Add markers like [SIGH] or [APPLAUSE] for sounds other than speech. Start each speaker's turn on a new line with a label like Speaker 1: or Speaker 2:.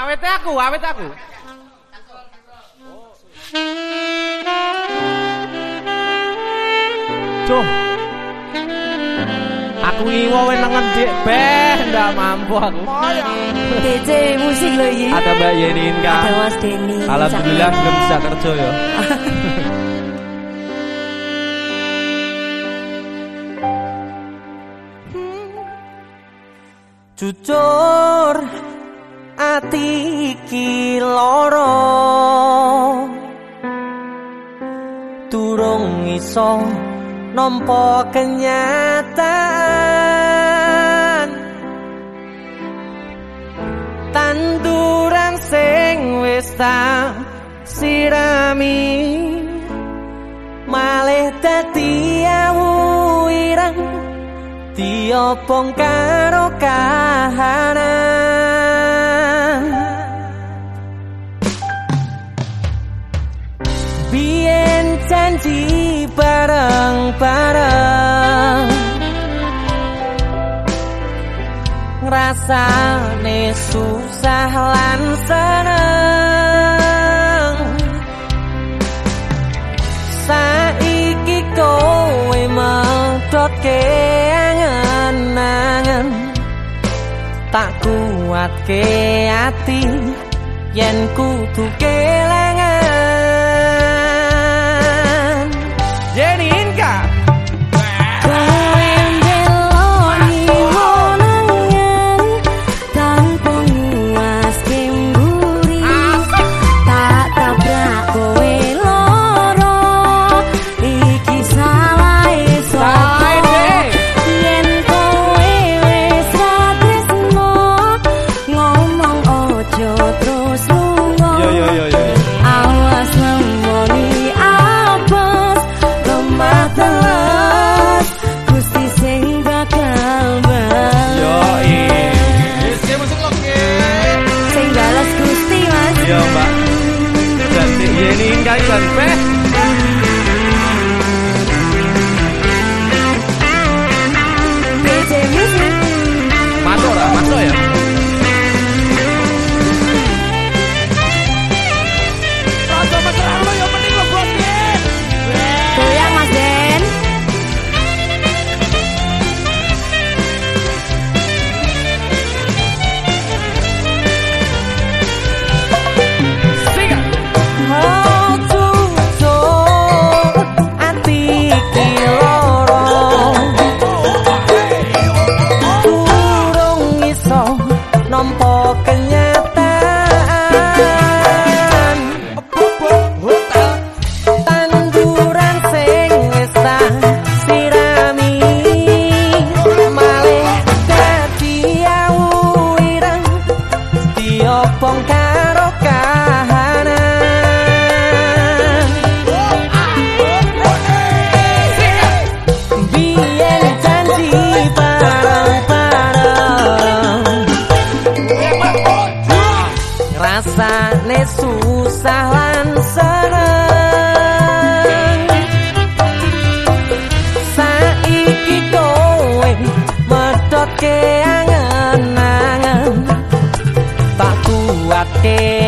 Speaker 1: Awet aku, awet aku. Cuh. Aku iwo nengen dik beh ndak mampu aku.
Speaker 2: DJ musik lho iki.
Speaker 1: Ada Mbak Yenin kan.
Speaker 2: Ada Mas Denny.
Speaker 1: Alhamdulillah belum bisa kerja ya. [LAUGHS]
Speaker 3: Jujur ati iki lara. Durung iso nampa kenyataan Tanduran sing wis tak sirami Malih dadi diobong karo kahanan. Bien janji bareng-bareng Ngrasane susah lan seneng. Saiki kowe medhotke Tak kuatke ati yen kudu kelangan
Speaker 2: teles Gusti sing bakal balas
Speaker 1: Yo Iki musik oke.
Speaker 2: Sing balas Gusti mas
Speaker 1: Yo Mbak. Jadi Yenin kan kan
Speaker 3: Rasane susah lan seneng Saiki kowe medhotke angen-angen Tak kuatke